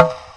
you